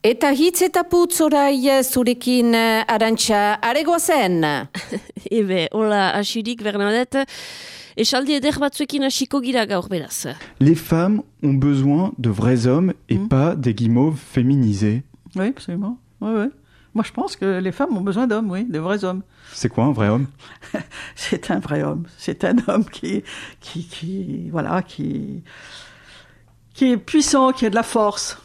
Eta hitz eta putz orai zurekin arantxa aregoa zen? Ebe, hola, asirik, Bernadette. Esaldi eder batzuekin asiko gira gaur beraz. Les femmes ont besoin de vrais hommes et mm. pas des guimauves féminisés. Oui, absolument. Oui, oui. Moi, je pense que les femmes ont besoin d'hommes, oui, de vrais hommes. C'est quoi un vrai homme? C'est un vrai homme. C'est un homme qui, qui, qui, voilà, qui, qui est puissant, qui a de la force.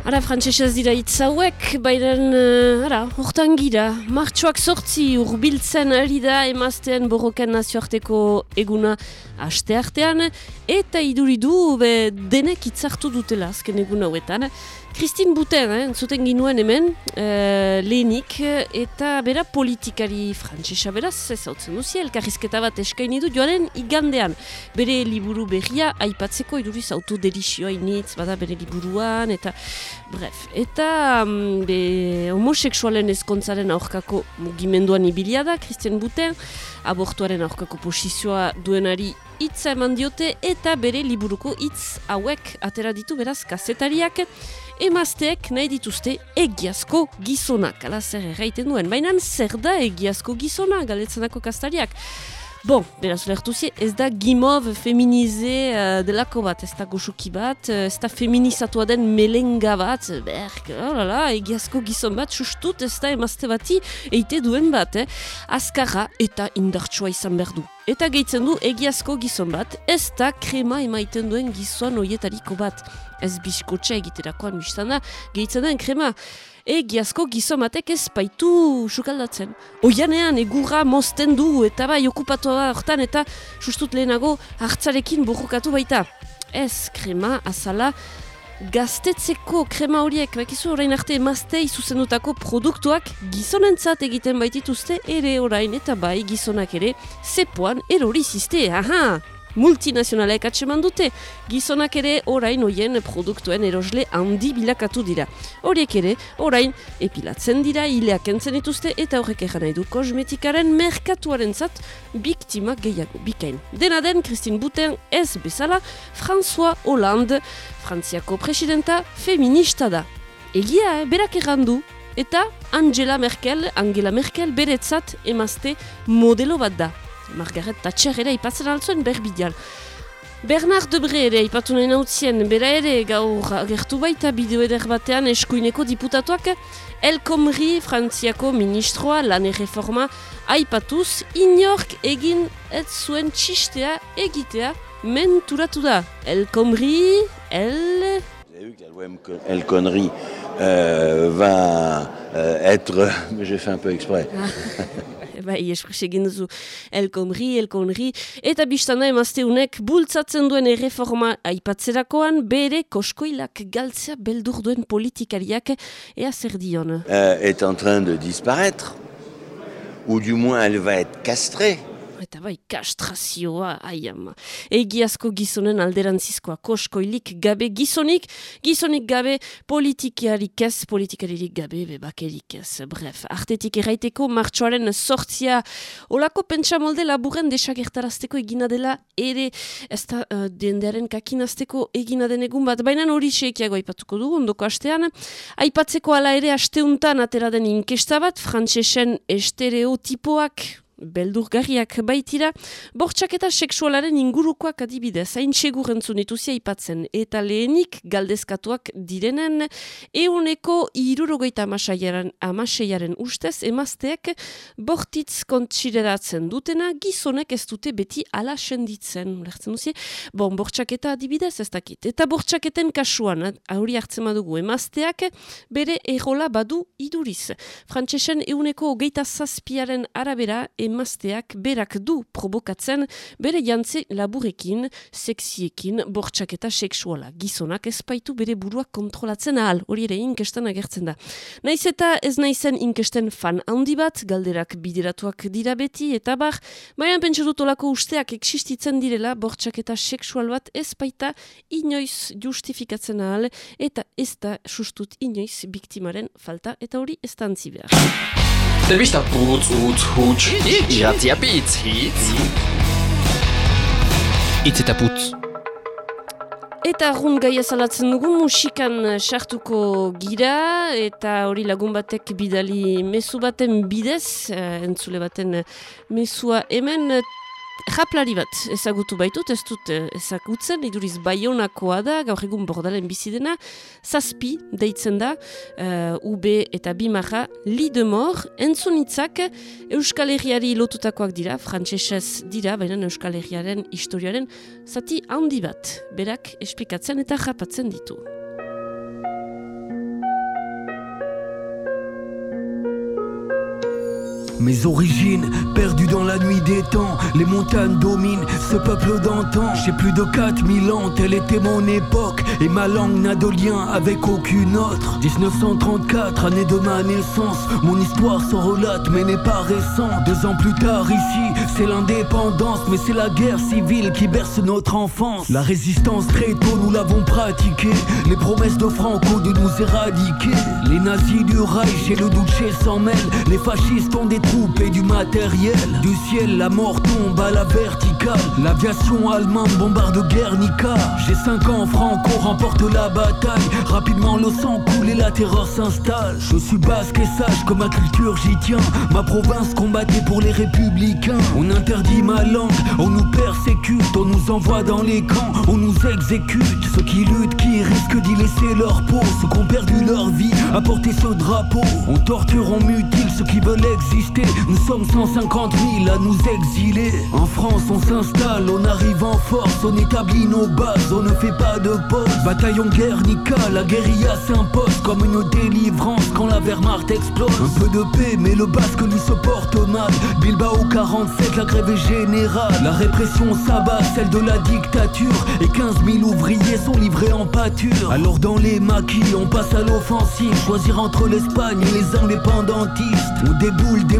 Ara, frantzesez dira hitz hauek, bairen, uh, ara, hortan gira, martxoak sortzi urbiltzen ari da emaztean borroken nazioarteko eguna aste artean, eta iduridu be, denek itzartu dutela azken egun hauetan. Christine Buten, eh, zuten ginuen hemen, uh, lehenik, eta bera politikari frantzesa beraz, ez hau zen duzi, elkarrizketa bat eskaini du joaren igandean. Bere liburu berria, aipatzeko iduriz autoderizioa initz, bada bere liburuan, eta bref. Eta um, be, homoseksualen ezkontzaren aurkako mugimenduan ibilia da, Christine Buten, abortuaren aurkako posizioa duenari hitza eman diote eta bere liburuko hitz hauek atera ditu beraz kazetariak emazteek nahi dituzte egiazko gizonak. Ala zer erraiten duen, baina zer da egiazko gizona galetzenako kastariak. Bon, beraz, lertuzi, ez da gimov feminize uh, delako bat, ez da goxuki bat, uh, ez da feminizatua den melenga bat, berk, olala, oh egiazko gizon bat, sustut ez da emazte bati eite duen bat, eh? azkarra eta indartsua izan behar du. Eta gehitzen du egiazko gizon bat, ez da krema emaiten duen gizon oietariko bat. Ez biskotxe egiterakoan biztan da, gehitzen den krema egiazko gizomatek ez baitu sukaldatzen. Oianean egurra mozten du eta bai okupatu da hortan eta sustut lehenago hartzarekin burrukatu baita. Ez krema azala gaztetzeko krema horiek, bakizu orain arte emazte izuzendutako produktuak gizonentzat egiten baitituzte ere orain eta bai gizonak ere zepoan erori ziste, aha! Multinazionalek atseman dute, gizonak ere orain oien produktuen erosle handi bilakatu dira. Horiek ere, orain epilatzen dira, hileak entzen dituzte eta horrek egan nahi du kosmetikaren merkatuaren zat biktima gehiago bikain. Dena den, Christine Buten ez bezala, François Hollande, Frantziako presidenta feminista da. Egia, eh, berak errandu, eta Angela Merkel, Angela Merkel beretzat emazte modelo bat da. Margaret Thatcher ere ipatzen altzuen berbidial. Bernard Debre ere ipatu nahi nautzien, bera ere gaur agertu baita bideo eder batean eskuineko diputatuak El Komri Frantziako ministroa lan erreforma aipatuz inork egin ez zuen txistea egitea menturatu da. El Komri, El... El Connery euh, va euh, être... J'ai fait un peu exprès. bai, espresi egin duzu. Elkonri, elkonri, eta biztana emazteunek bultzatzen duen erreforma aipatzerakoan bere koskoilak galtzea beldur duen politikariak ea zer dion? Euh, est en train de disparaître, ou du moins elle va être castrée, eta bai kastrazioa aiam. Egiazko gizonen alderantzizkoa koskoilik gabe gizonik, gizonik gabe politikiarik ez, politikaririk gabe bebakerik ez. Bref, artetik erraiteko martxoaren sortzia olako pentsa molde laburen desagertarazteko egina dela ere ez da uh, dendearen kakinazteko egina den egun bat, baina hori seikiago aipatuko du, ondoko astean. Aipatzeko ala ere asteuntan atera den inkesta bat, frantsesen estereotipoak beldurgarriak baitira, bortxak eta seksualaren ingurukoak adibidez, hain segur entzun ituzia ipatzen, eta lehenik galdezkatuak direnen, euneko irurogeita amaseiaren, amaseiaren ustez, emazteak bortitz kontsideratzen dutena, gizonek ez dute beti ala senditzen, lertzen duzi, bon, bortxak eta adibidez ez dakit, eta bortxaketen kasuan, hori hartzen badugu, emazteak bere errola badu iduriz. Frantsesen euneko hogeita zazpiaren arabera, emazteak berak du provokatzen bere jantze laburekin, sexiekin, bortxak eta seksuala. Gizonak ezpaitu bere burua kontrolatzen ahal, hori ere inkestan agertzen da. Naiz eta ez naizen inkesten fan handi bat, galderak bideratuak dira beti, eta bar, baian pentsatutolako usteak existitzen direla bortxak eta seksual bat ezpaita inoiz justifikatzen ahal, eta ez da sustut inoiz biktimaren falta, eta hori ez da antzi behar. Telebista putz, utz, huts, iratzia pitz, hitz. Itz eta putz. Eta arrun gaia zalatzen dugu musikan sartuko gira eta hori lagun batek bidali mezu baten bidez, uh, entzule baten mezua hemen Japlari bat ezagutu baitut, ez dut eh, ezagutzen, iduriz baionakoa da, gaur egun bordalen bizidena, zazpi deitzen da, uh, UB eta Bimarra, Lidemor, entzunitzak Euskal Herriari lotutakoak dira, frantsesez dira, baina Euskal Herriaren historiaren zati handi bat, berak esplikatzen eta japatzen ditu. Mes origines, perdues dans la nuit des temps, les montagnes dominent ce peuple d'antan. J'ai plus de 4000 ans, telle était mon époque, et ma langue n'a de lien avec aucune autre. 1934, année de ma naissance, mon histoire se relate mais n'est pas récente. Deux ans plus tard, ici, c'est l'indépendance, mais c'est la guerre civile qui berce notre enfance. La résistance très tôt, nous l'avons pratiquée. Les promesses de Franco de nous éradiquer. Les nazis du Reich et le Duce s'en mêlent. Les fascistes ont des et du matériel. Du ciel, la mort tombe à la verticale. L'aviation allemande bombarde Guernica. J'ai 5 ans, Franco remporte la bataille. Rapidement, le sang coule et la terreur s'installe. Je suis basque et sage comme ma culture, j'y tiens. Ma province combattait pour les républicains. On interdit ma langue, on nous persécute, on nous envoie dans les camps, on nous exécute. Ceux qui luttent, qui risquent d'y laisser leur peau, ceux qui ont perdu leur vie à porter ce drapeau. On torture, on mutile ceux qui veulent exister. Nous sommes 150 000 à nous exiler. En France, on s'installe, on arrive en force, on établit nos bases, on ne fait pas de pause. Bataillon Guernica, la guérilla s'impose comme une délivrance quand la Wehrmacht explose. Un peu de paix, mais le basque lui se porte mal. Bilbao 47, la grève est générale. La répression s'abat, celle de la dictature. Et 15 000 ouvriers sont livrés en pâture. Alors dans les maquis, on passe à l'offensive. Choisir entre l'Espagne et les indépendantistes. On déboule des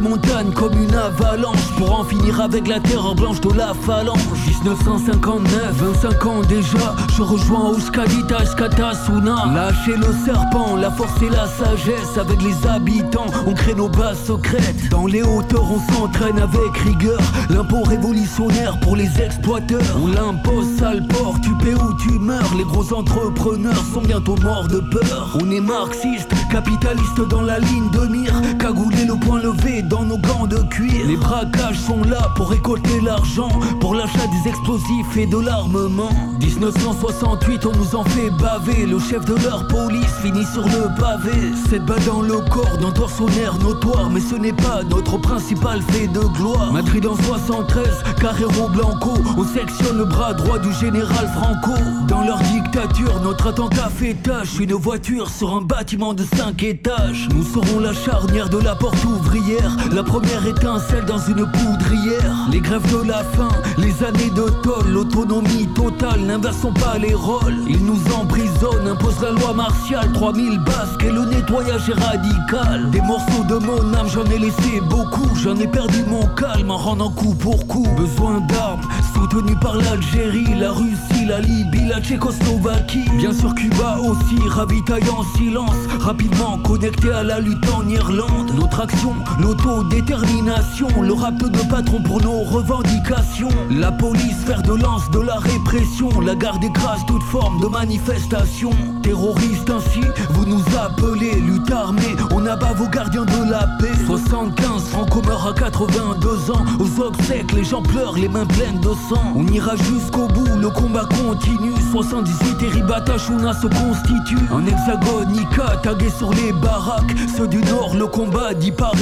comme une avalanche pour en finir avec la terre blanche de la phalange. 1959, 25 ans déjà, je rejoins Euskadita Skatasuna. Lâcher le serpent, la force et la sagesse avec les habitants. On crée nos bases secrètes. Dans les hauteurs, on s'entraîne avec rigueur. L'impôt révolutionnaire pour les exploiteurs. On l'impose, sale port, tu paies ou tu meurs. Les gros entrepreneurs sont bientôt morts de peur. On est marxiste, capitaliste dans la ligne de mire. Cagoulé le point levé dans nos gants de cuir. Les braquages sont là pour récolter l'argent, pour l'achat des explosifs et de l'armement. 1968, on nous en fait baver. Le chef de leur police finit sur le pavé. Cette balle dans le corps d'un torsionnaire notoire, mais ce n'est pas notre principal fait de gloire. Madrid en 73, Carrero Blanco, on sectionne le bras droit du général Franco. Dans leur dictature, notre attentat fait tâche. Une voiture sur un bâtiment de 5 étages. Nous serons la charnière de la porte ouvrière, la première étincelle dans une poudrière. Les grèves de la faim, les années de toll, l'autonomie totale, n'inversons pas les rôles. Ils nous emprisonnent, imposent la loi martiale, 3000 basques et le nettoyage est radical. Des morceaux de mon âme, j'en ai laissé beaucoup, j'en ai perdu mon calme en rendant coup pour coup. Besoin d'armes, soutenues par l'Algérie, la Russie, la Libye, la Tchécoslovaquie. Bien sûr Cuba aussi, ravitaille en silence, rapidement connecté à la lutte en Irlande. Notre action, l'autodétermination, le rap de patron pour nos revendications. La police, fer de lance de la répression, la garde grâces, toute forme de manifestation. Terroristes ainsi, vous nous appelez, lutte armée, on abat vos gardiens de la paix. 75, Franco meurt à 82 ans, aux obsèques, les gens pleurent, les mains pleines de sang. On ira jusqu'au bout, le combat continue. 78 Eribata Shuna se constitue. En hexagone, Nika, tagué sur les baraques. Ceux du nord, le combat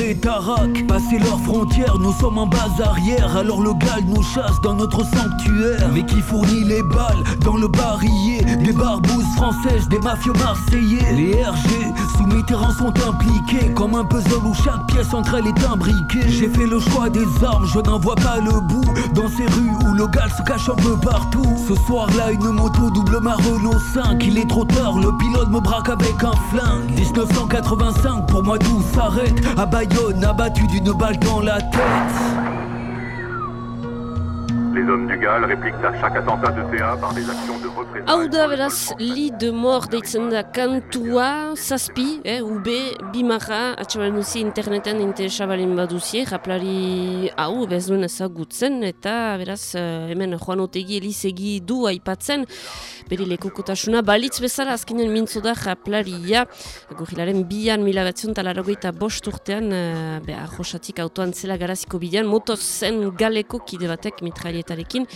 et Tarak. Passer leurs frontières, nous sommes en base arrière. Alors le gal nous chasse dans notre sanctuaire. Mais qui fournit les balles dans le barillet? Des barbouzes françaises, des mafieux marseillais. Les RG sous Mitterrand sont impliqués. Comme un puzzle où chaque pièce entre elles est imbriquée. J'ai fait le choix des armes, je n'en vois pas le bout. Dans ces rues où le gal se cache un peu partout. Ce soir-là, une moto double ma Renault 5. Il est trop tard, le pilote me braque avec un flingue. 1985, pour moi tout s'arrête. À Bayonne, abattu d'une balle dans la tête. Les hommes du GAL répliquent à chaque attentat de TA par des actions de représailles. Hau da beraz, li de mor deitzen da kantua, zazpi, eh, ube, bimarra, atxabaren duzi interneten interesabalin baduzie, raplari hau bez duen ezagutzen, eta beraz, eh, hemen Juan Otegi elizegi du aipatzen, bere lekukotasuna balitz bezala azkenen mintzo da raplaria, gorilaren bian mila batzion talarogeita bost urtean, eh, beha, josatik autoan zela garaziko bidean, motoz zen galeko kide batek mitrailietarekin,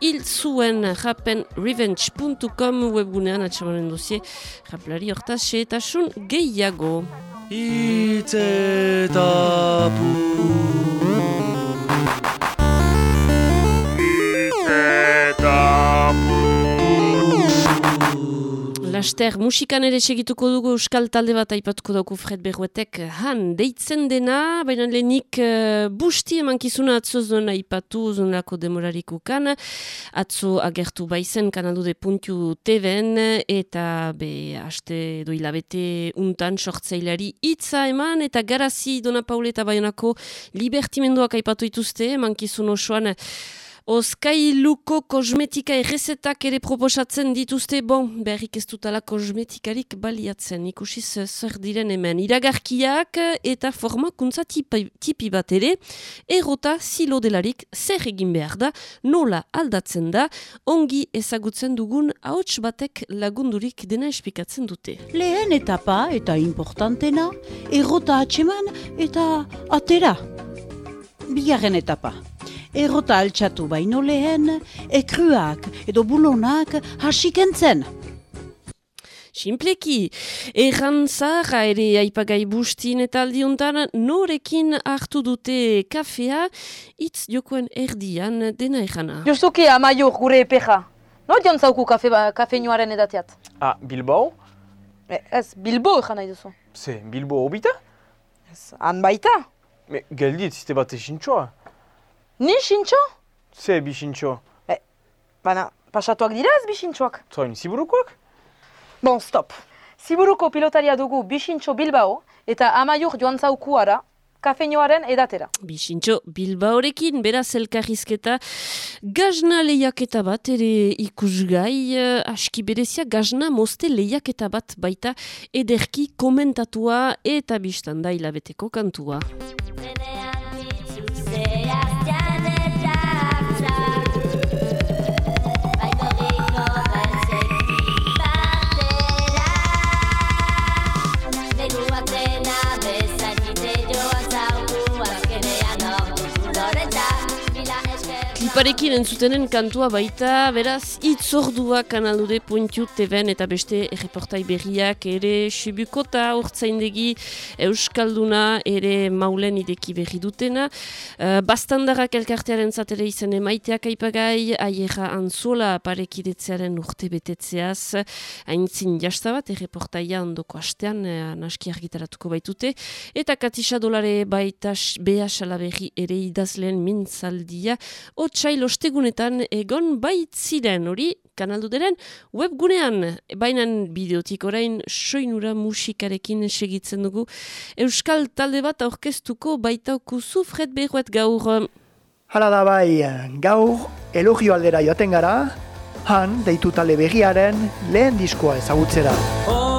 hil zuen rapen revenge.com webgunean atxamanen duzie raplari hortaz xeetasun gehiago. Laster, musikan ere segituko dugu euskal talde bat aipatuko dugu Fred Berruetek. Han deitzen dena, baina lehenik uh, busti emankizuna atzo zuen aipatu zonako demorarik ukan, atzo agertu baizen kanaldu de puntiu TV-en eta be haste edo hilabete untan sortzailari hitza eman eta garazi Dona Paule eta Baionako libertimenduak aipatu ituzte emankizun osoan Oskailuko kosmetika errezetak ere proposatzen dituzte, bon, berrik ez dutala kosmetikarik baliatzen, ikusiz zer diren hemen. Iragarkiak eta formakuntza tipi, tipi bat ere, errota zilo delarik zer egin behar da, nola aldatzen da, ongi ezagutzen dugun ahots batek lagundurik dena espikatzen dute. Lehen etapa eta importantena, errota atseman eta atera. Bigarren etapa. Errota altxatu baino lehen, ekruak edo bulonak hasikentzen. Simpleki, erran zaharra ere aipagai bustin eta aldiuntan norekin hartu dute kafea, itz jokoen erdian dena errana. Justuki amaiur gure epeja. No dion zauku kafe, ba, kafe nioaren edateat? Ah, Bilbao? E, ez, Bilbo ezan nahi duzu. Ze, Bilbo hobita? Ez, han baita. Me, geldit, zite bat esintxoa. Ni xintxo? Ze, bi xintxo? E, baina, pasatuak dira ez bi xintxoak? Zoin, ziburukoak? Bon, stop. Ziburuko pilotaria dugu bi xintxo Bilbao eta amaiur joan zauku ara, kafeinoaren edatera. Bixintxo Bilbaorekin, beraz elkarrizketa, gazna lehiaketa bat ere ikusgai, eh, aski berezia gazna moste lehiaketa bat baita ederki komentatua eta biztan da hilabeteko kantua. Kliparekin entzutenen kantua baita, beraz, itzordua kanalure pointiu teben eta beste erreportai berriak ere Xibukota urtzaindegi Euskalduna ere maulen ideki berri dutena. Uh, bastandarrak elkartearen zatere izan emaiteak aipagai, aierra anzola parekidetzearen urte betetzeaz, haintzin jastabat, erreportaia ondoko astean, uh, naski argitaratuko baitute, eta katisa dolare baita beha salaberri ere idazleen mintzaldia, otsail ostegunetan egon baitziren. Hori kanalduderen webgunean. Bainan bideotik orain soinura musikarekin segitzen dugu. Euskal talde bat aurkeztuko baitaukuzu Fred Berruet gaur. Hala da bai, gaur elogio aldera joaten gara han deitu talde berriaren lehen diskoa ezagutzera. Olaturik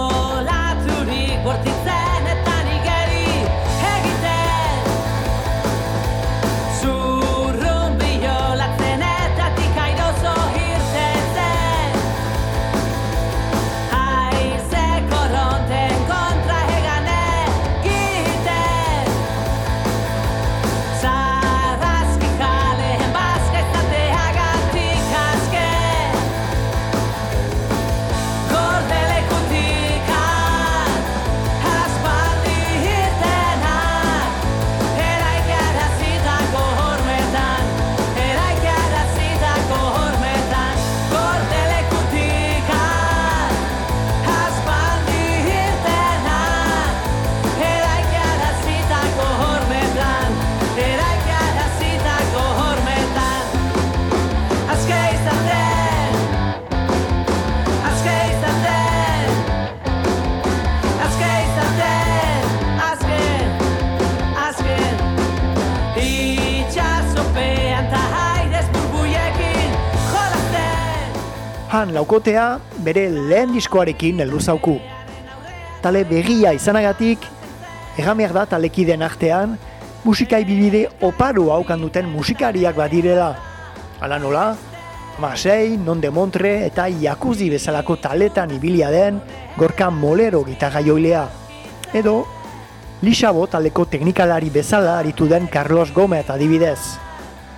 Han laukotea bere lehen diskoarekin heldu zauku. Tale berria izanagatik, egamer da talekiden artean, musikai bibide oparu haukan duten musikariak badirela. Hala nola, Masei, Non de Montre eta Jakuzi bezalako taletan ibilia den gorka molero gitarra joilea. Edo, Lixabo taleko teknikalari bezala aritu den Carlos Gomez adibidez.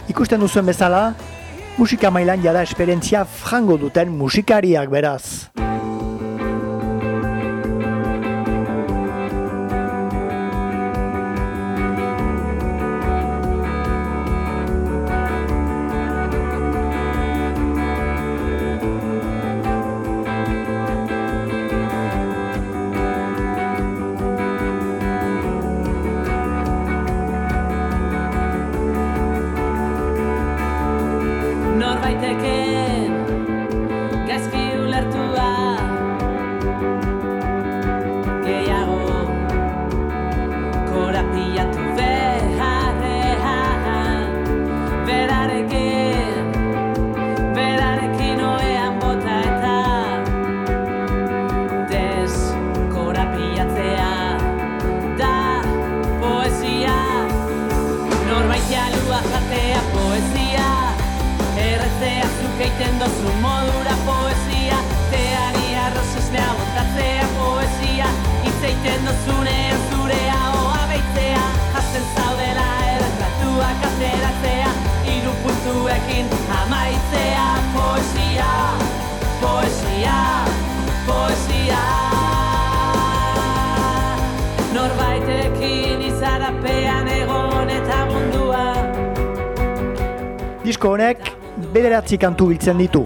Ikusten duzuen bezala, musika mailan jada esperientzia frango duten musikariak beraz. Izarapean egon eta mundua Disko honek bederatzi kantu biltzen ditu,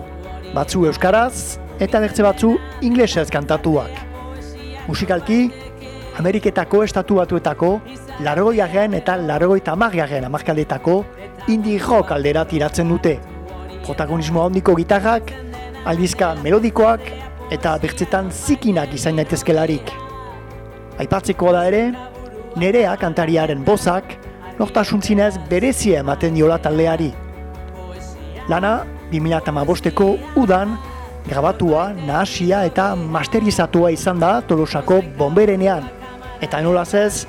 batzu euskaraz eta bertze batzu inglesez kantatuak. Musikalki, Ameriketako estatu batuetako, largoiaren eta largoita amargaren amarkaldetako indie rock aldera tiratzen dute. Protagonismo handiko gitarrak, aldizka melodikoak eta bertzetan zikinak izan daitezkelarik. Aipatzeko da ere, nerea kantariaren bozak, nortasunzinez berezia ematen diola taldeari. Lana, 2008ko udan, grabatua, nahasia eta masterizatua izan da Tolosako bomberenean. Eta nolaz ez,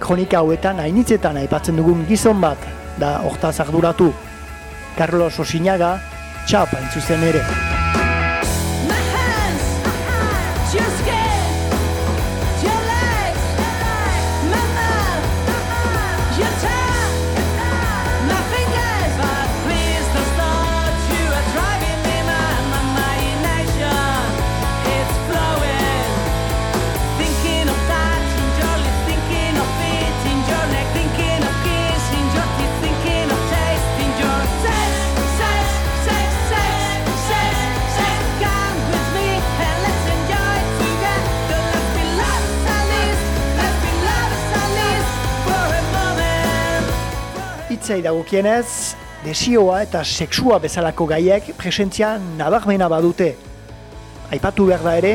kronika hauetan hainitzetan aipatzen dugun gizon bat da hortaz arduratu. Carlos Osinaga, txap hain zuzen ere. Hitzei dagokienez, desioa eta sexua bezalako gaiek presentzia nabarmena badute. Aipatu behar da ere,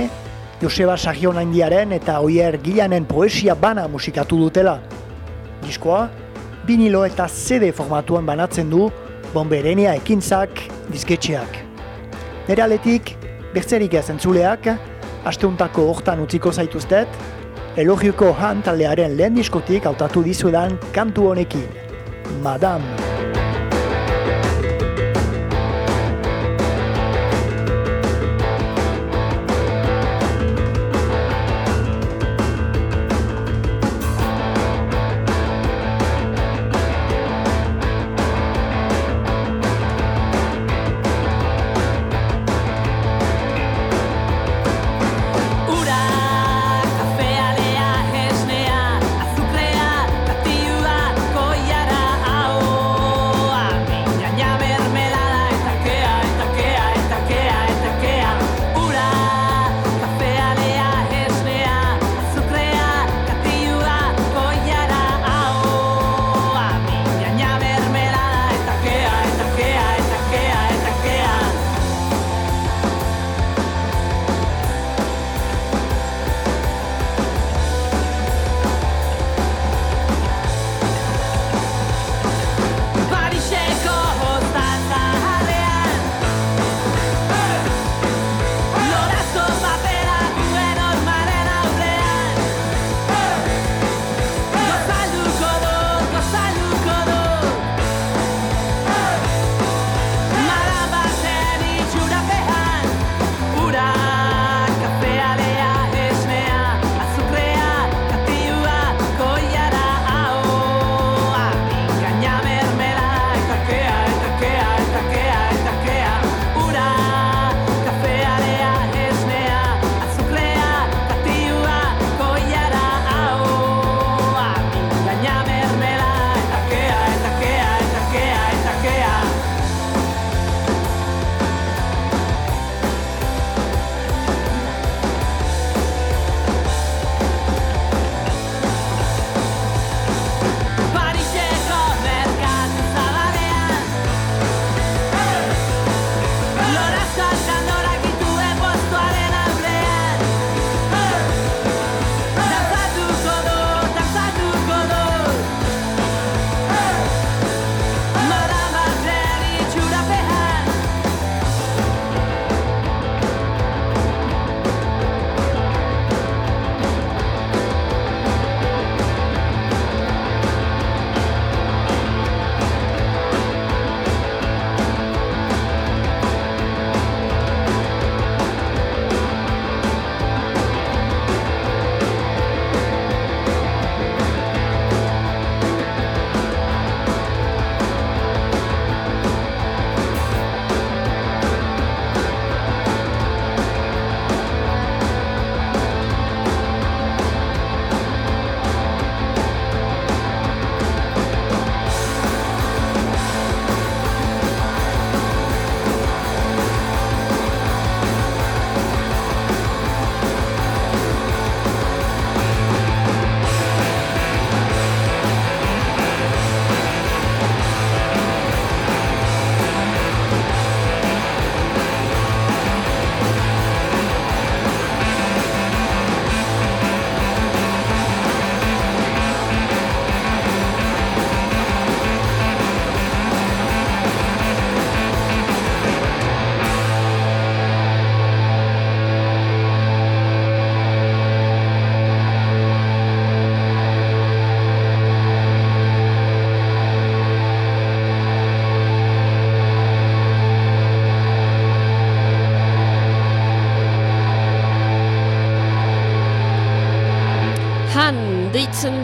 Joseba Sarrion handiaren eta Oier Gilanen poesia bana musikatu dutela. Diskoa, vinilo eta CD formatuan banatzen du bomberenia ekintzak disketxeak. Nere aletik, bertzerik ez entzuleak, asteuntako hortan utziko zaituztet, elogioko han taldearen lehen diskotik hautatu dizuedan kantu honekin. Madame.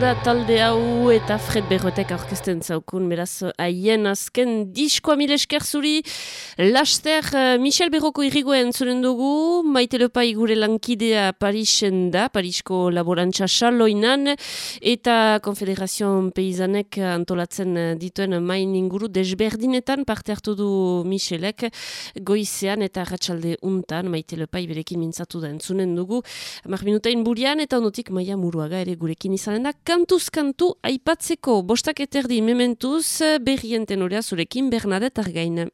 Da talde hau eta Fred Berrotek aurkezten zaukun, beraz, haien azken diskoa mil esker zuri. Laster, eh, Michel Berroko irrigoen zuren dugu, maite lepai gure lankidea Parisen da, Parisko laborantza saloinan, eta Konfederazion Peizanek antolatzen dituen main inguru desberdinetan parte hartu du Michelek. Goizean eta ratxalde untan, maite lepai berekin mintzatu da entzunen dugu, mar minutain burian eta onotik maia muruaga ere gurekin izanen da, kantuz kantu aipatzeko bostak eterdi mementuz berrien tenorea zurekin Bernadette Argain.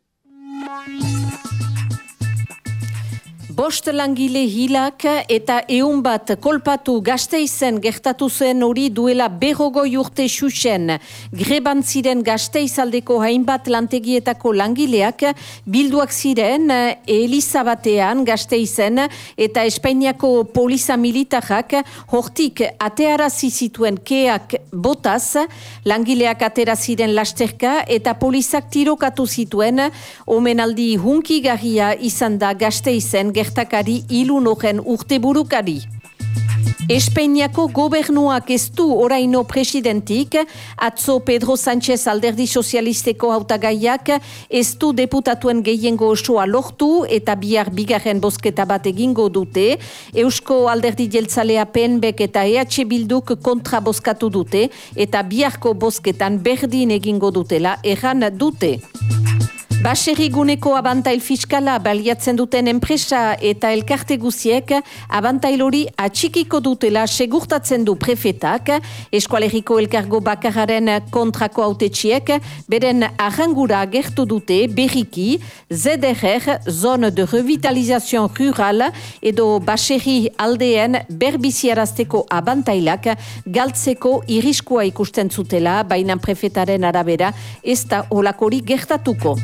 Bost langile hilak eta eun bat kolpatu gazteizen gertatu zen hori duela berrogoi urte xuxen. Greban ziren gazteizaldeko hainbat lantegietako langileak bilduak ziren Elizabatean gazteizen eta Espainiako poliza militarrak hortik atearazi zituen keak botaz, langileak atera ziren lasterka eta polizak tirokatu zituen omenaldi hunkigarria izan da gazteizen gertakari ilun horren urteburukari. Espainiako gobernuak ez du oraino presidentik, atzo Pedro Sánchez alderdi sozialisteko hautagaiak ez du deputatuen gehiengo osoa lortu eta bihar bigarren bosketa bat egingo dute. Eusko alderdi jeltzalea penbek eta EH Bilduk kontra boskatu dute eta biharko bosketan berdin egingo dutela erran dute. Baserriguneko abantail fiskala baliatzen duten enpresa eta elkarte guziek abantail hori atxikiko dutela segurtatzen du prefetak, eskualeriko elkargo bakararen kontrako autetxiek, beren arrangura gertu dute berriki ZDR, Zone de Revitalisation Rural, edo baserri aldeen berbiziarazteko abantailak galtzeko iriskua ikusten zutela, baina prefetaren arabera ez da olakori gertatuko.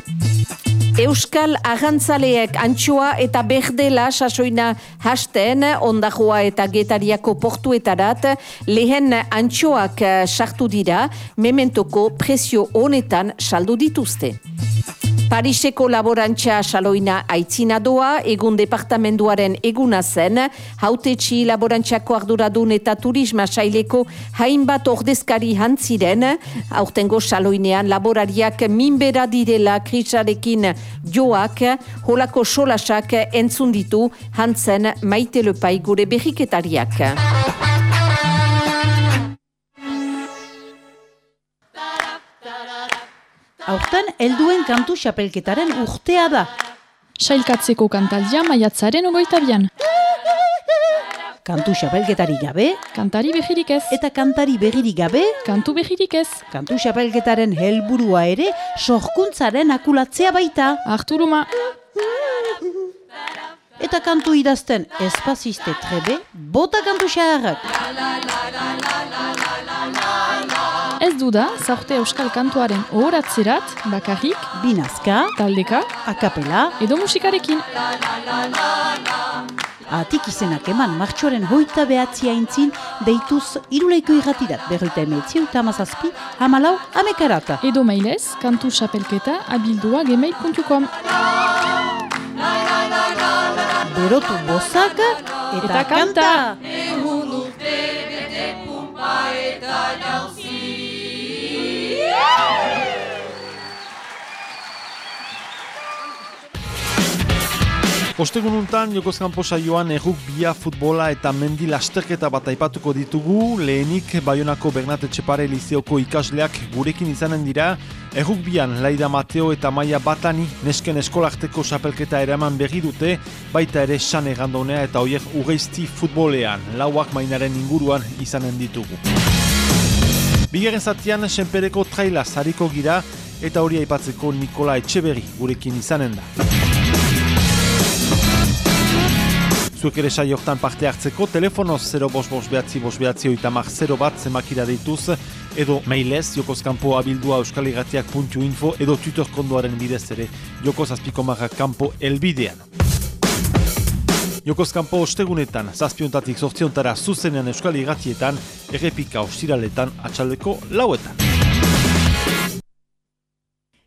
Euskal agantzaleek antxoa eta berdela sasoina hasten ondajua eta getariako portuetarat lehen antxoak sartu dira mementoko presio honetan saldu dituzte. Pariseko laborantza saloina aitzina doa, egun departamenduaren eguna zen, hautetxi laborantzako arduradun eta turisma saileko hainbat ordezkari hantziren, aurtengo saloinean laborariak minbera direla krisarekin joak, holako solasak entzun ditu hantzen maite lepai gure berriketariak. Aurten helduen kantu xapelketaren urtea da. Sailkatzeko kantaldia maiatzaren ogoita bian. Kantu xapelketari gabe, Kantari behirik ez. eta kantari berririk gabe, Kantu behirik ez. kantu xapelketaren helburua ere sorkuntzaren akulatzea baita. Arturuma. Eta kantu idazten espaziste trebe, bota kantu xaharrak. Ez du da, zaurte euskal kantuaren ohoratzerat, bakarrik, Binazka, taldeka, akapela, edo musikarekin. Atik izenak eman martxoaren hoita behatzi aintzin, deituz iruleiko irratirat berroita emetzi eta amazazpi, hamalau, amekarata. Edo mailez, kantu xapelketa abildua gmail.com. Berotu bozak eta, Eta kanta! Ostegun untan, Jokoz Kampo saioan erruk bia futbola eta mendi lasterketa bat aipatuko ditugu, lehenik Bayonako Bernat Etxepare Lizeoko ikasleak gurekin izanen dira, erruk bian Laida Mateo eta Maia Batani nesken eskolarteko sapelketa eraman berri dute, baita ere san errandonea eta oier ugeizti futbolean, lauak mainaren inguruan izanen ditugu. Bigarren zatian, senpereko traila zariko gira, eta hori aipatzeko Nikola Etxeberri gurekin izanen da. Zuek ere saio hortan parte hartzeko, telefonoz 0 bos bos behatzi bos behatzi oitamak 0 bat zemakira deituz, edo mailez, jokozkampo abildua euskaliratiak.info edo Twitter kondoaren bidez ere jokoz azpikomara kampo elbidean. Jokozkampo ostegunetan, zazpiontatik sortziontara zuzenean euskal irratietan, errepika ostiraletan atxaldeko lauetan.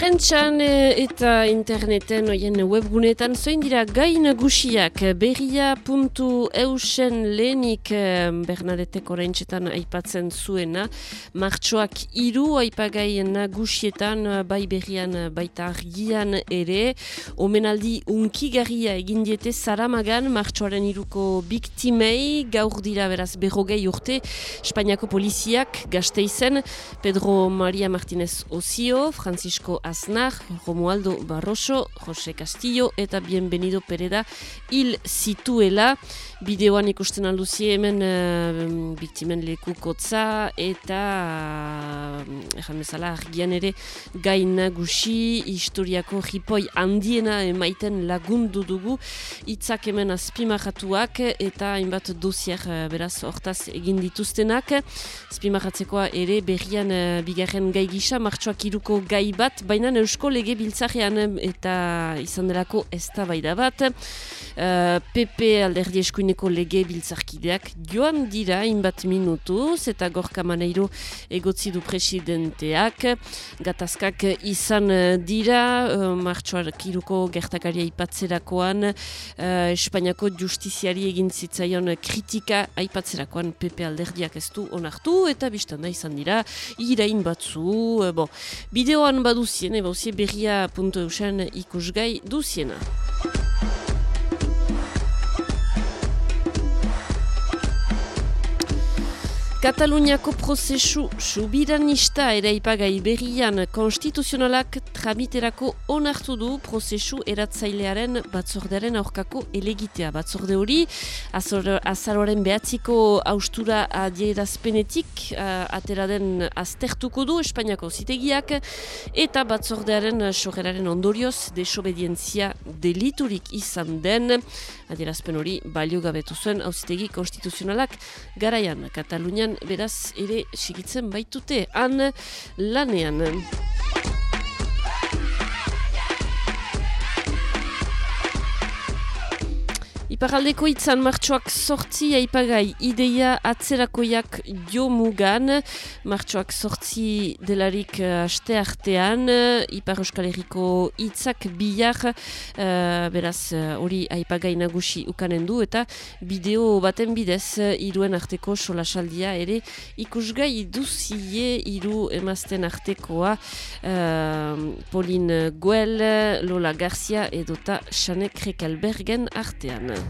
Prentxan eh, eta interneten oien webgunetan zoin dira gai nagusiak? Berria.eusen lehenik eh, Bernadette oraintxetan aipatzen zuena. Martxoak iru aipagai nagusietan eh, bai berrian baita argian ere. Omenaldi unkigarria egin diete Saramagan martxoaren iruko biktimei. Gaur dira beraz berrogei urte Espainiako poliziak gazte izen. Pedro Maria Martinez Osio, Francisco Aznar, Romualdo Barroso, Jose Castillo eta Bienvenido Pereda hil zituela. Bideoan ikusten alduzi hemen uh, biktimen lekukotza eta uh, bezala argian ere gain nagusi historiako jipoi handiena emaiten lagundu dugu hitzak hemen azpimarratuak eta hainbat dosiak uh, beraz hortaz egin dituztenak azpimarratzekoa ere berrian uh, bigarren gai gisa martxoak iruko gai bat baina eusko lege biltzarean eta izan delako eztabaida bat uh, PP alderdi eskuineko lege biltzarkideak joan dira inbat minutuz eta gorka maneiro egotzi du presidenteak. Gatazkak izan uh, dira uh, martxoak iruko gertakaria ipatzerakoan uh, Espainiako justiziari egin zitzaion kritika aipatzerakoan PP alderdiak ez du onartu eta biztanda izan dira irain batzu uh, bon, bideoan baduzien eba usie berria.eusen ikusgai duziena. Kataluniako prozesu subiranista ere ipagai berrian konstituzionalak tramiterako onartu du prozesu eratzailearen batzordearen aurkako elegitea. Batzorde hori, azaroren behatziko austura adierazpenetik uh, atera den aztertuko du Espainiako zitegiak eta batzordearen sogeraren ondorioz desobedientzia deliturik izan den adierazpen hori balio gabetu zuen auzitegi konstituzionalak garaian Katalunian beraz ere sigitzen baitute han lanean. Iparaldeko itzan martxoak sortzi aipagai ideia atzerakoiak jo mugan, martxoak sortzi delarik uh, aste artean, uh, Ipar Euskal Herriko itzak bihar, uh, beraz hori aipagai nagusi ukanen du, eta bideo baten bidez iruen arteko solasaldia ere ikusgai duzie iru emazten artekoa uh, Pauline Guel, Lola Garcia edota Xanek Rekalbergen artean.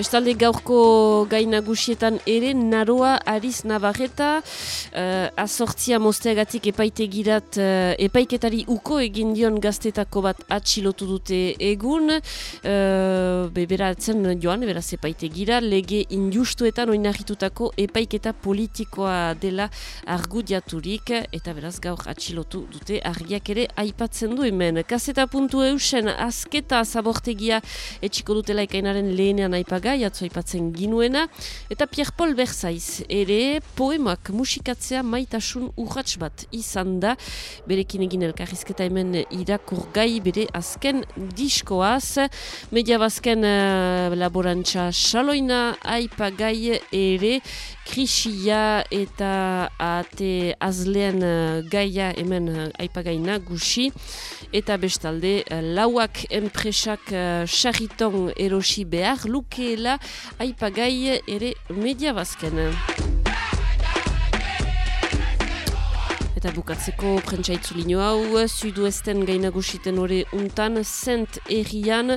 Bestalde gaurko gai nagusietan ere naroa ariz nabarreta uh, azortzia mozteagatik epaitegirat uh, epaiketari uko egin dion gaztetako bat atxilotu dute egun. Uh, beberatzen joan, beraz epaitegira lege injustuetan oinarritutako epaiketa politikoa dela argudiaturik. Eta beraz gaur atxilotu dute argiak ere aipatzen du hemen. Kaseta puntu eusen azketa zabortegia etxiko dutela ekainaren lehenean aipaga jatzo aipatzen ginuena, eta Pierre Paul Berzaiz ere poemak musikatzea maitasun urratx bat izan da, berekin egin elkarrizketa hemen irakur gai bere azken diskoaz, media bazken uh, laborantza saloina aipagai ere, krisia eta ate azlean uh, gaia hemen uh, aipagai nagusi, eta bestalde lauak enpresak uh, sarriton erosi behar lukeela aipagai ere media bazken. Eta bukatzeko prentsaitzulino hau, zudu esten gainagusiten hori untan, zent errian,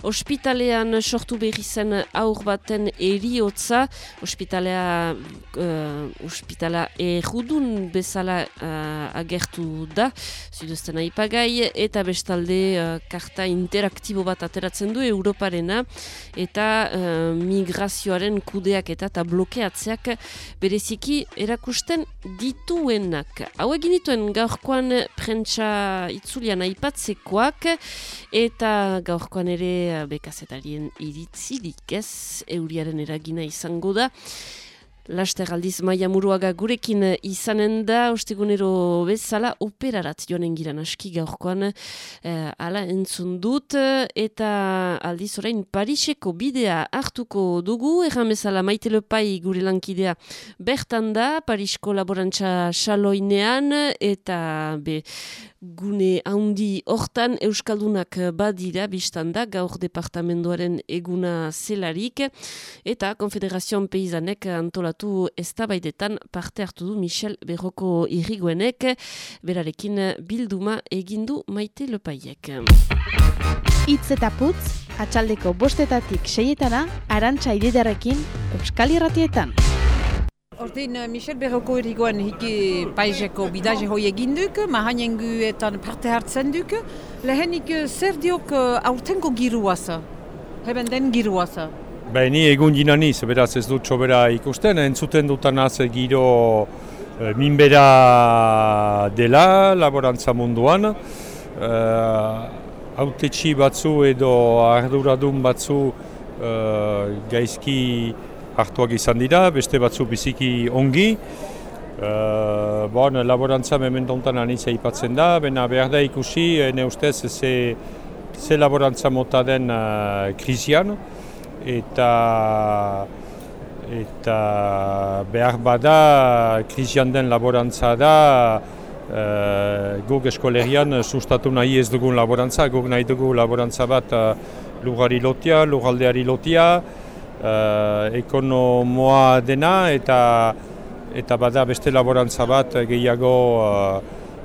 ospitalean sortu berri zen aur baten eriotza, ospitalea, uh, ospitala errudun bezala uh, agertu da, zudu esten aipagai, eta bestalde uh, karta interaktibo bat ateratzen du Europarena, eta uh, migrazioaren kudeak eta, eta blokeatzeak bereziki erakusten dituenak. Hau egin dituen gaurkoan prentsa itzulian aipatzekoak eta gaurkoan ere bekazetarien iritzirik ez euriaren eragina izango da. Laster aldiz Maia Muruaga gurekin izanen da, ostegunero bezala operarat joanen giran aski gaurkoan. Eh, ala entzun dut, eta aldiz orain Pariseko bidea hartuko dugu, erran bezala maite lepai gure lankidea bertan da, Parisko laborantza xaloinean, eta be, gune handi hortan Euskaldunak badira biztan da gaur departamenduaren eguna zelarik eta Konfederazioan Peizanek antolatu eztabaidetan parte hartu du Michel Berroko irrigoenek berarekin bilduma egindu maite lopaiek. Itz eta putz, atxaldeko bostetatik seietana, arantxa ididarekin Euskal Irratietan. Ordin, Michel Berroko erigoan hiki paizeko bidaje hoi egin duk, mahanenguetan parte hartzen duk. Lehenik zer diok aurtenko giruaza? Heben den giruaza? Ba, ni egun dinaniz, beraz ez dut sobera ikusten, entzuten dutanaz giro e, minbera dela laborantza munduan. E, autetxi batzu edo arduradun batzu e, gaizki hartuak izan dira, beste batzu biziki ongi. Uh, bon, laborantza mementontan anitza ipatzen da, bena behar da ikusi, ene ustez ze, ze laborantza mota den uh, krizian, eta eta behar bada krizian den laborantza da uh, guk eskolerian sustatu nahi ez dugun laborantza, guk nahi dugu laborantza bat uh, lugari lotia, lugaldeari lotia, ekonomoa dena eta eta bada beste laborantza bat gehiago uh,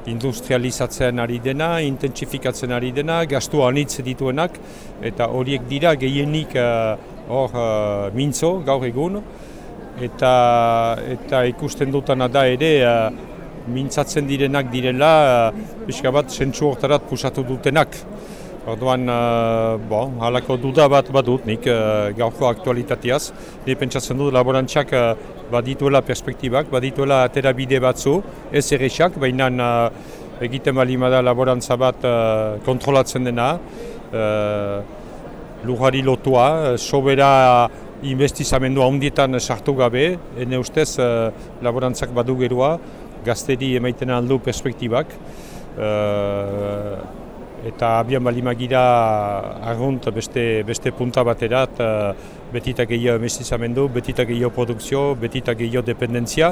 industrializatzen ari dena, intentsifikatzen ari dena, gastu anitz dituenak eta horiek dira gehienik hor uh, mintzo gaur egun eta eta ikusten dutana da ere uh, mintzatzen direnak direla uh, pixka bat sentsu hortarat pusatu dutenak. Orduan, uh, bon, halako duda bat badut nik uh, gaurko aktualitateaz. Ni pentsatzen dut laborantxak uh, badituela perspektibak, badituela atera bide batzu, ez errexak, baina uh, egiten bali da laborantza bat uh, kontrolatzen dena, uh, lujari lotua, sobera investizamendua ondietan sartu gabe, ene ustez uh, laborantzak badu gerua, gazteri emaiten aldu perspektibak. Uh, eta abian bali magira argunt beste, beste punta baterat betitak gehiago emestizamendu, betitak gehiago produkzio, betitak gehiago dependentzia.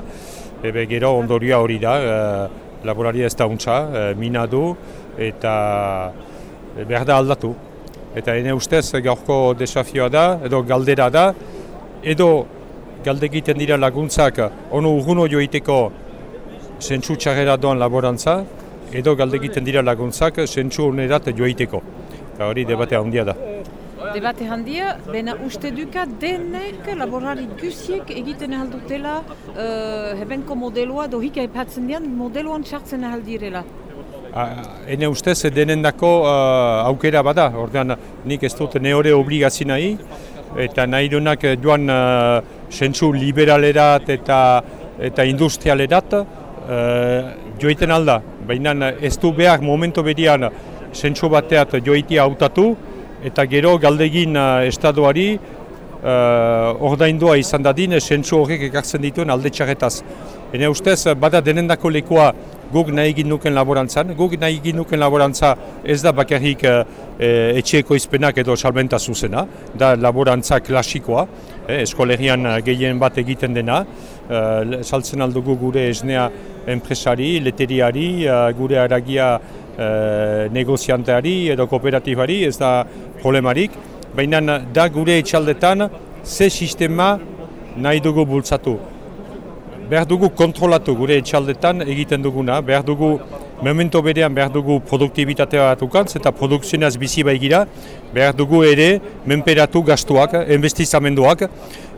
Ebe gero ondoria hori da, uh, laboraria ez da untza, uh, mina du eta behar da aldatu. Eta ene ustez gaurko desafioa da, edo galdera da, edo galde egiten dira laguntzak onu urguno joiteko zentsu txarrera doan laborantza, edo galde egiten dira laguntzak zentsu honerat joiteko. Eta hori debate handia da. Debate handia, bena uste duka denek laborari guziek egiten ahaldutela uh, hebenko modeloa, dohika epatzen dian modeloan txartzen ahaldirela. Hene ustez denendako uh, aukera bada, ordean nik ez dut neore obligazio nahi, eta nahi duenak joan uh, sentzu liberalerat eta, eta industrialerat uh, joiten alda. Baina ez du behar momentu berian sentzu bateat joitia hautatu, eta gero galdegin uh, estadoari uh, ordaindua izan dadin sentzu horrek ekartzen dituen alde txarretaz. Hene ustez, bada denendako lekoa guk nahi egin nuken laborantzan, guk nahi egin nuken laborantza ez da bakarrik uh, etxeko izpenak edo salmenta zuzena, da laborantza klasikoa, eh, eskolerian gehien bat egiten dena, uh, saltzen aldugu gure esnea enpresari, leteriari, gure aragia negozianteari edo kooperatibari, ez da problemarik, baina da gure etxaldetan ze sistema nahi dugu bultzatu. Behar dugu kontrolatu gure etxaldetan egiten duguna, behar dugu memento berean behar dugu produktibitatea bat ukantz eta produkzionaz bizi baigira, behar dugu ere menperatu gastuak, investizamenduak,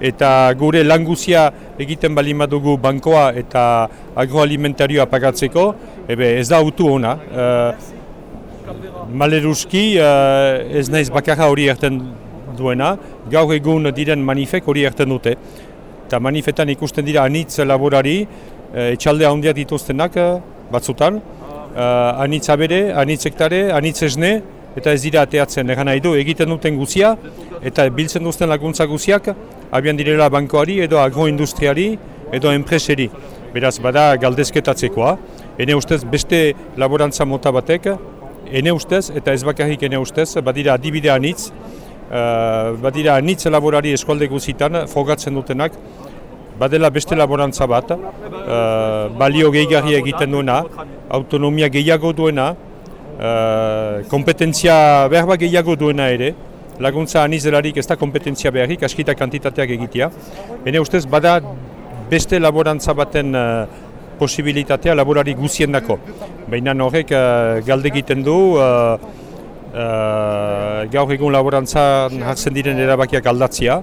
eta gure languzia egiten bali dugu bankoa eta agroalimentarioa pagatzeko, ebe ez da autu ona. Uh, maleruski uh, ez naiz bakarra hori erten duena, gaur egun diren manifek hori erten dute. Eta manifetan ikusten dira anitz laborari, uh, etxalde handiak dituztenak batzutan, uh, anitz abere, anitz hektare, anitz esne, eta ez dira ateatzen egan nahi du egiten duten guzia eta biltzen duzten laguntza guziak abian direla bankoari edo agroindustriari edo enpreseri. Beraz, bada galdezketatzekoa. Ene ustez beste laborantza mota batek, ene ustez eta ez bakarrik ene ustez, badira adibide anitz, uh, badira anitz laborari eskualde guzitan frogatzen dutenak, badela beste laborantza bat, uh, balio gehigarri egiten duena, autonomia gehiago duena, uh, kompetentzia berba gehiago duena ere, laguntza anizelarik ez da kompetentzia beharrik, askita kantitateak egitea. Bene ustez, bada beste laborantza baten uh, posibilitatea laborari guzien dako. Baina horrek uh, galde egiten du, uh, uh, gaur egun laborantzan hartzen diren erabakiak aldatzia,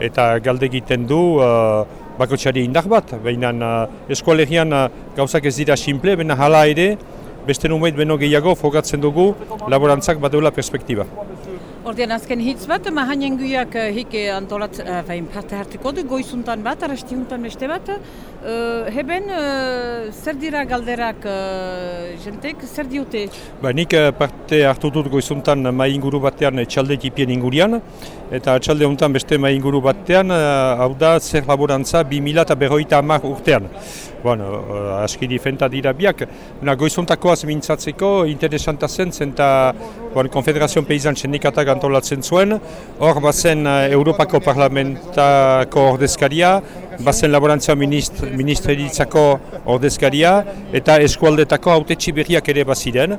eta galde egiten du uh, bakotxari indar bat. Baina uh, eskolegian uh, gauzak ez dira simple, baina hala ere, beste numeit beno gehiago fogatzen dugu laborantzak badeula perspektiba. Ordean azken hitz bat, mahainen guiak uh, hik antolat, fain parte hartuko du, goizuntan bat, arrastihuntan beste bat. Uh, heben, uh, zer dira galderak uh, jentek, zer diote? Ba, nik eh, parte hartu dut goizuntan mai inguru batean etxalde tipien ingurian, eta etxalde honetan beste mai inguru batean, eh, hau da zer laborantza 2000 eta berroita hamar urtean. Bueno, uh, aski difenta dira biak. Na, goizuntakoaz mintzatzeko interesanta zen, zenta bon, Konfederazio Peisan Sindikatak antolatzen zuen, hor bazen uh, Europako Parlamentako ordezkaria, bazen laborantzia minist, ministeritzako ordezkaria, eta eskualdetako autetxi berriak ere baziren.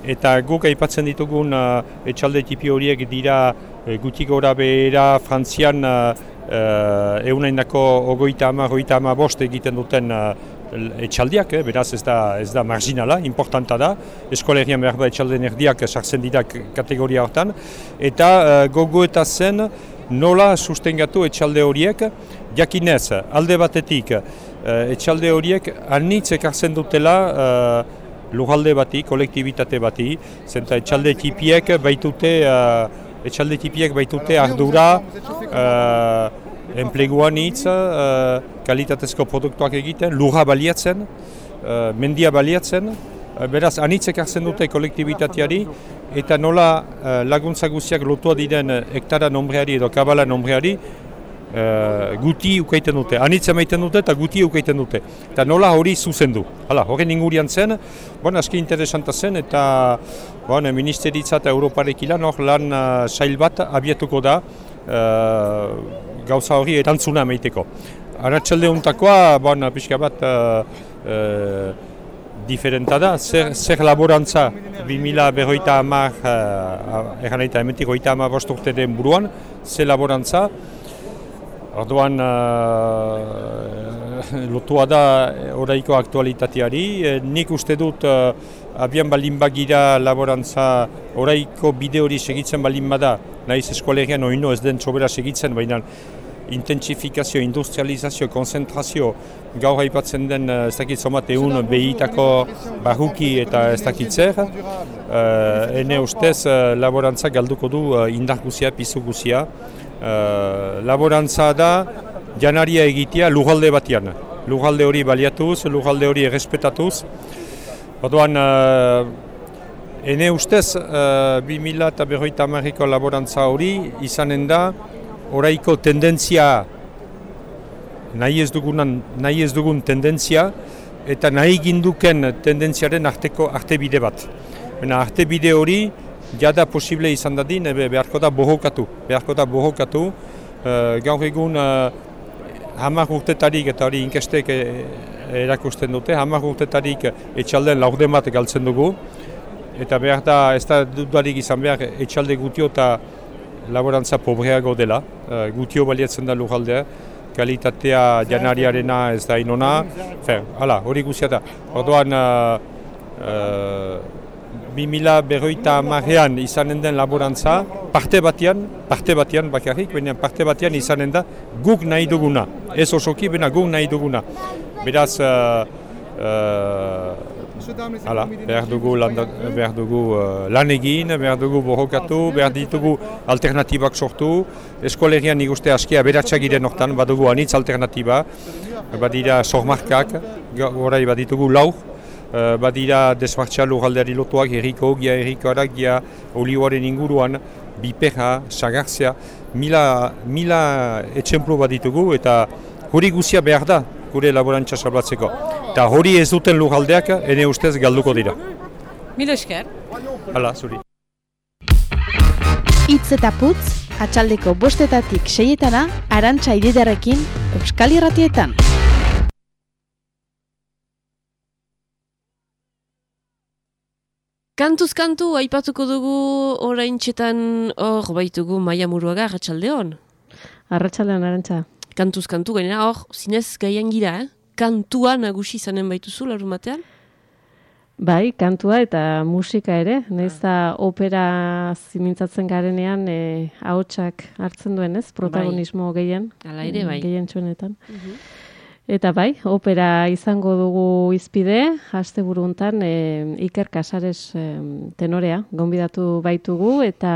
Eta guk aipatzen ditugun uh, etxalde tipi horiek dira uh, gutik gora behera Frantzian uh, uh, eunainako ogoita ama, ogoita ama bost egiten duten uh, etxaldiak, eh, beraz ez da, ez da marginala, importanta da, eskolerian behar da etxalden erdiak sartzen dira kategoria hortan, eta uh, gogo zen nola sustengatu etxalde horiek, jakinez, alde batetik, uh, etxalde horiek anitz ekartzen dutela uh, lugalde bati, kolektibitate bati, zenta etxalde tipiek baitute, uh, etxalde tipiek baitute ardura, uh, enpleguan hitz, uh, kalitatezko produktuak egiten, lurra baliatzen, uh, mendia baliatzen, uh, beraz anitzek hartzen dute kolektibitateari, eta nola uh, laguntza guztiak lotua diren hektara nombreari edo kabala nombreari, Uh, guti ukaiten dute, anitz emaiten dute eta guti ukaiten dute. Eta nola hori zuzendu. Hala, horren ingurian zen, bon, aski interesanta zen eta bon, ministeritza eta Europarek ilan hor lan uh, sail bat abiatuko da uh, gauza hori erantzuna meiteko. Arratxalde untakoa, bon, pixka bat, uh, uh, diferenta da, zer, zer laborantza 2000 berroita hamar, uh, egan eta emetik goita hamar bost urte den buruan, zer laborantza, Orduan, uh, lotua da oraiko aktualitateari. Eh, nik uste dut uh, abian baldin bagira laborantza oraiko bide hori segitzen baldin bada, nahiz eskualerian oino ez den sobera segitzen, baina intentsifikazio, industrializazio, konzentrazio, gaur aipatzen den uh, ez dakit zomat egun behitako barruki eta ez dakit zer, uh, ene ustez uh, laborantza galduko du uh, indar guzia, pizu guzia, Uh, laborantza da janaria egitea lugalde batean. Lugalde hori baliatuz, lugalde hori errespetatuz. Orduan, uh, ene ustez, uh, 2000 eta berroita hamarriko laborantza hori izanen da oraiko tendentzia nahi ez, dugunan, nahi ez dugun tendentzia eta nahi ginduken tendentziaren arteko arte bide bat. Baina arte bide hori jada posible izan dadin, ebe, beharko da bohokatu. Beharko da bohokatu. Uh, gaur egun uh, hamar urtetarik eta hori inkestek eh, erakusten dute, hamar urtetarik etxalden laurden bat galtzen dugu. Eta behar da, ez da dudarik izan behar etxalde gutio eta laborantza pobreago dela. Uh, gutio baliatzen da lujaldea kalitatea janariarena ez da inona. Fer, hala, hori guzia da. Orduan, uh, uh, 2000 berroita hamarrean izanen den laborantza, parte batean, parte batean bakarrik, baina parte batean izanen da guk nahi duguna. Ez osoki, baina guk nahi duguna. Beraz, uh, uh, hala, behar dugu, lan, behar dugu uh, lan egin, behar dugu borrokatu, behar ditugu alternatibak sortu. Eskolerian nik uste askia beratxak giren hortan, badugu anitz alternatiba, badira sormarkak, orai baditugu lau, eh, badira desmartxa lugaldeari lotuak, erriko ogia, erriko aragia, olioaren inguruan, bipeja, sagarzia, mila, mila etxemplu bat ditugu eta hori guzia behar da gure laborantza salbatzeko. Eta hori ez duten lugaldeak, ene ustez galduko dira. Mila esker. Hala, zuri. Itz eta putz, atxaldeko bostetatik seietana, arantxa ididarekin, Euskal Irratietan. Kantuz kantu, aipatuko dugu orain txetan hor baitugu maia muruaga, arratsaldeon. Arratxaldeon, arantxa. Kantuz kantu, gainera hor, zinez gaian gira, eh? Kantua nagusi izanen baituzu, larun batean? Bai, kantua eta musika ere, naiz da opera zimintzatzen garenean e, ahotsak hartzen duen, ez? Protagonismo gehien. Hala ere, bai. Gehien txuenetan. Eta bai, opera izango dugu izpide, haste buruntan, e, Iker Casares e, tenorea, gonbidatu baitugu, eta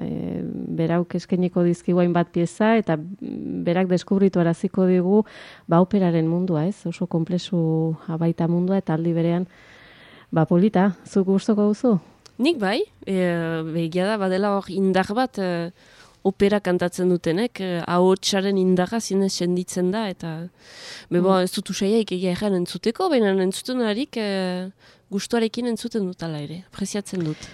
e, berauk eskeniko dizkiguain bat pieza, eta berak deskubritu araziko digu, ba operaren mundua, ez? Oso komplexu abaita mundua, eta aldi berean, ba polita, zuk gustoko duzu? Nik bai, e, begia da, badela hor indar bat, e, opera kantatzen dutenek, eh, ahotsaren indarra zinez senditzen da, eta bebo, ez dut usaiaik egia erran entzuteko, baina entzuten harik e, gustuarekin entzuten dut ala ere, preziatzen dut.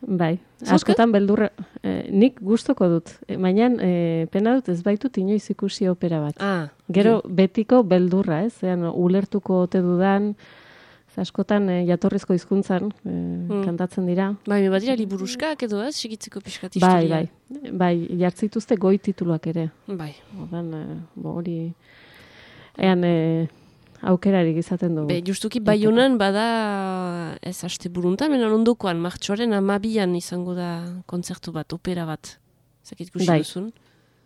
Bai, Zuk? askotan beldurra, eh, nik gustoko dut, e, baina eh, pena dut ez baitut inoiz ikusi opera bat. Ah, Gero betiko beldurra, ez, Ean, ulertuko ote dudan, askotan eh, jatorrizko hizkuntzan eh, Mm. kantatzen dira. Bai, me badira liburuskak edo ez, segitzeko pixkat Bai, historia. bai, bai, jartzituzte goi tituluak ere. Bai. Ordan, eh, bo, hori, ean, eh, aukerarik izaten dugu. Be, justuki bai honan bada ez haste buruntan, baina ondokoan, martxoaren amabian izango da kontzertu bat, opera bat. Zakit ikusi Bai. duzun?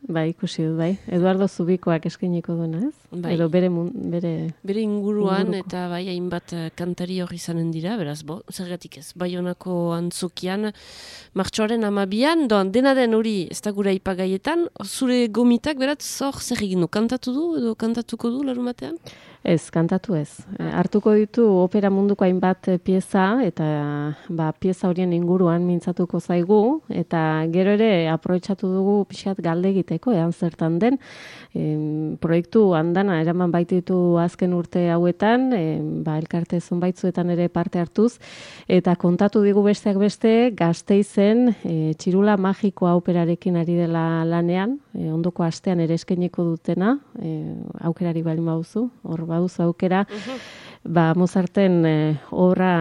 Bai, ikusi dut, bai. Eduardo Zubikoak eskainiko duena, ez? Bai. Edo bere, mun- bere... Bere inguruan Inguruko. eta bai hainbat eh, kantari hori izanen dira, beraz, bo, zergatik ez, Baionako antzokian, martxoaren amabian, doan, dena den hori, ez da gure aipagaietan, zure gomitak, berat, zor zer egin du, kantatu du edo kantatuko du larun batean? Ez, kantatu ez. E, hartuko ditu opera munduko hainbat e, pieza eta ba, pieza horien inguruan mintzatuko zaigu eta gero ere aprobetxatu dugu pixkat galde egiteko, ean zertan den. Em, proiektu handana eraman baititu azken urte hauetan, em, ba, elkarte zonbaitzuetan ere parte hartuz, eta kontatu digu besteak beste gazteizen e, txirula magikoa operarekin ari dela lanean, e, ondoko astean ere eskainiko dutena, e, aukerari baldin baduzu, hor baduzu aukera, ba, Mozarten e, obra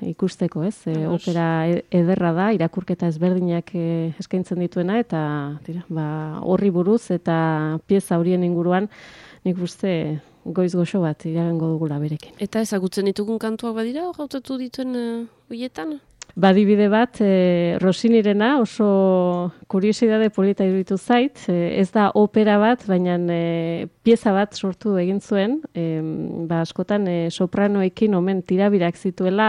ikusteko, ez? E, Ados. opera e- ederra da, irakurketa ezberdinak e, eskaintzen dituena, eta tira, ba, horri buruz eta pieza horien inguruan, nik uste goiz goxo bat iragango dugula berekin. Eta ezagutzen ditugun kantuak badira, hautatu dituen uh, hoietan? Badibide bat, e, Rosinirena oso kuriosidade polita iruditu zait, e, ez da opera bat, baina e, pieza bat sortu egin zuen, e, ba, askotan e, sopranoekin omen tirabirak zituela,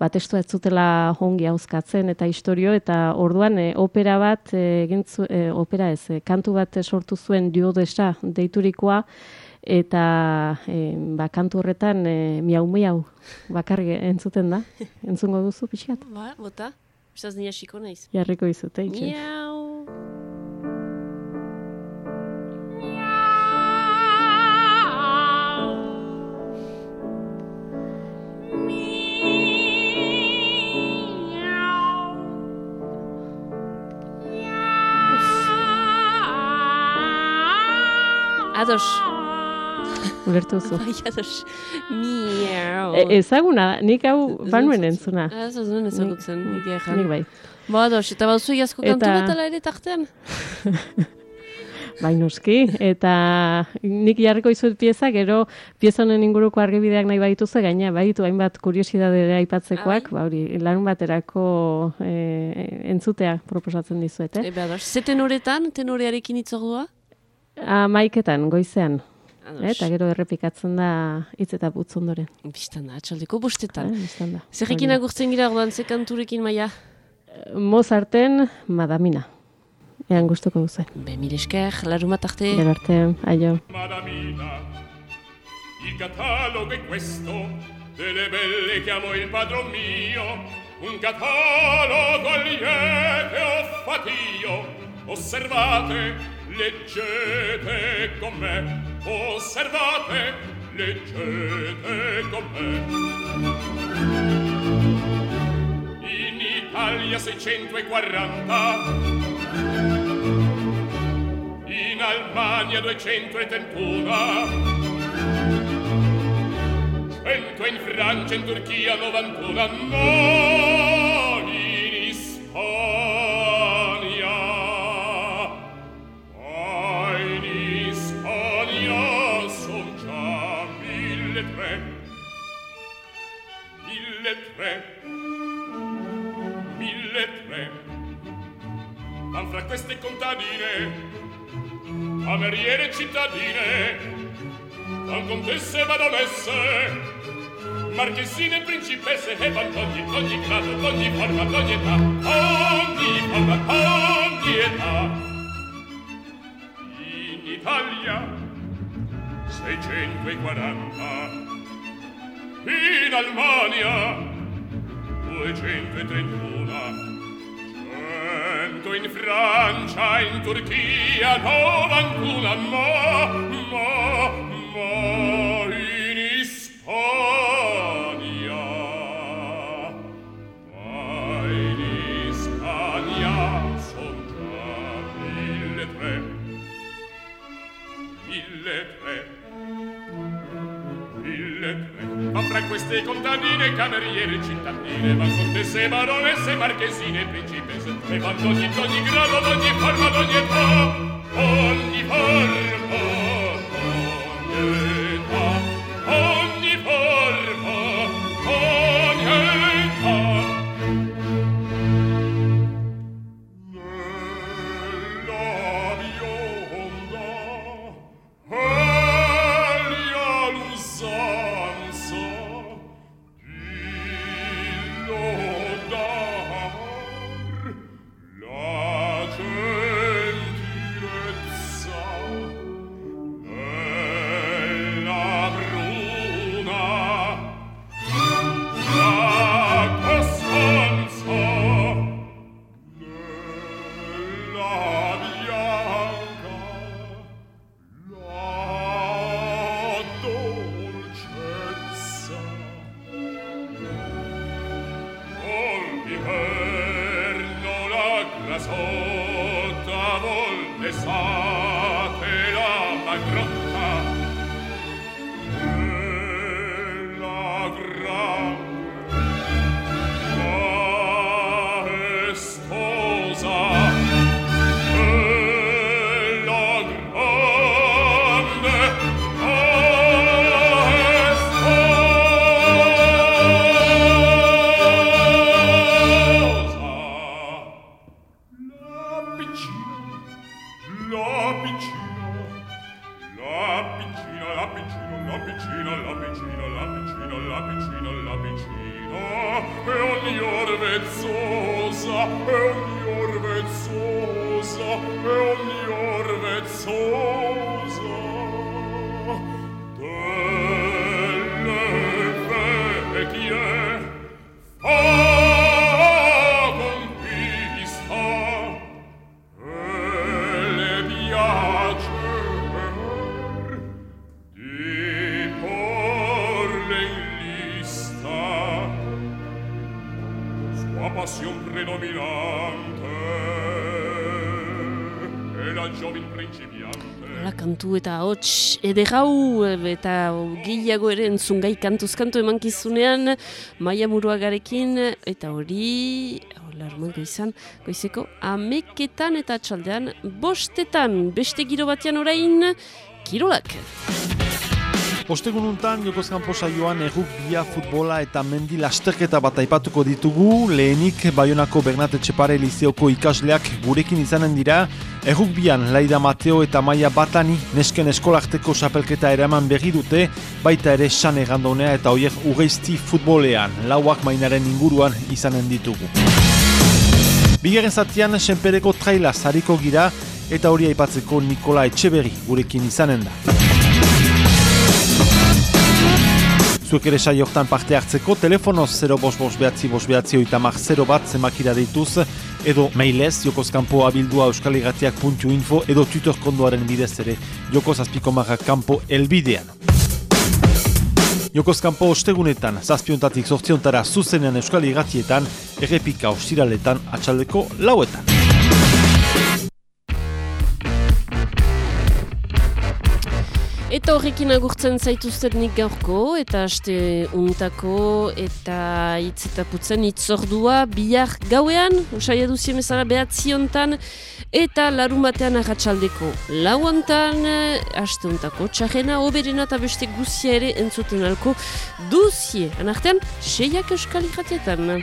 ba, testua ez zutela ongi hauzkatzen eta historio, eta orduan e, opera bat, e, egin zu, e, opera ez, e, kantu bat sortu zuen diodesa deiturikoa, eta e, ba, kantu horretan e, miau miau bakarrik entzuten da. Entzungo duzu pixkat? Ba, bota, ustaz nire xiko naiz. Jarriko izute, itxe. Miau. Ados. Ulertu zu. Bai, ados. E, ezaguna, nik hau banuen entzuna. Ez, ez nuen ezagutzen, nik egan. Nik bai. Ba, ados, eta baduzu iazko kantu Eta- bat ere tartean? Bai noski, eta nik jarriko izuet pieza, gero pieza honen inguruko argibideak nahi badituzu, gaina baditu hainbat kuriosidade ere aipatzekoak, ba hori, larun baterako e, entzutea proposatzen dizuet, eh? Ebe, ados, ze tenoretan, tenorearekin itzordua? Amaiketan, goizean. Ados. Eh, Eta gero errepikatzen da hitz eta putz ondoren. Bistan da, atxaldeko bostetan. Eh, bistan da. Zerrekin agurtzen gira orduan, ze kanturekin maia? Mozarten, Madamina. Ean gustuko duzen. Be, mire esker, larumat arte. Gero arte, aio. Madamina, il catalogo è questo, delle belle chiamo il padron mio, un catalogo liete ho fatto io. Osservate, leggete con me, osservate, leggete con me. In Italia 640, in Albania 231, cento in Francia, in Turchia 91, no, in Ispania. Tre, mille tre. Ma fra queste contadine, cameriere cittadine, con contesse baronesse, marchesine principesse e van d'ogni, d'ogni grado, d'ogni forma, d'ogni età, ogni forma, ogni età. In Italia 640, in Almania 1931 Cento in Francia, in Turchia, novantuna, mo, mo, mo, in Ispagna queste contadine, cameriere, cittadine, ma contesse, baronesse, marchesine, principesse, e van d'ogni, d'ogni grado, d'ogni forma, d'ogni età, ogni forma, ogni kantu eta hots ederrau eta gehiago ere entzungai kantuz kantu emankizunean maia muruagarekin eta hori larmango izan goizeko ameketan eta txaldean bostetan beste giro batean orain kirolak. Ostegun untan, Jokozkan saioan erruk bia futbola eta mendi lasterketa bat aipatuko ditugu, lehenik Bayonako Bernat Etxepare Lizeoko ikasleak gurekin izanen dira, erruk Laida Mateo eta Maia Batani nesken eskolarteko sapelketa eraman berri dute, baita ere san errandonea eta hoiek ugeizti futbolean, lauak mainaren inguruan izanen ditugu. Bigarren zatian, senpereko traila zariko gira, eta hori aipatzeko Nikola Etxeberri gurekin izanen da. Zuek ere saio hortan parte hartzeko, telefonoz 0 bos bos behatzi bos behatzi oitamak 0 bat zemakira deituz, edo mailez, jokozkampo abildua euskaligatiak.info edo Twitter kondoaren bidez ere jokoz azpikomarra kampo elbidean. Jokozkampo ostegunetan, zazpiontatik sortziontara zuzenean euskal igatietan, errepika ostiraletan atxaldeko lauetan. Eta horrekin agurtzen zaituztet nik gaurko, eta aste untako, eta hitz eta putzen itzordua bihar gauean, usai eduzien bezala behatziontan, eta larun batean arratsaldeko lauantan, aste untako txarrena, oberena eta beste guzia ere entzuten alko duzie. Anartean, seiak euskal irratietan.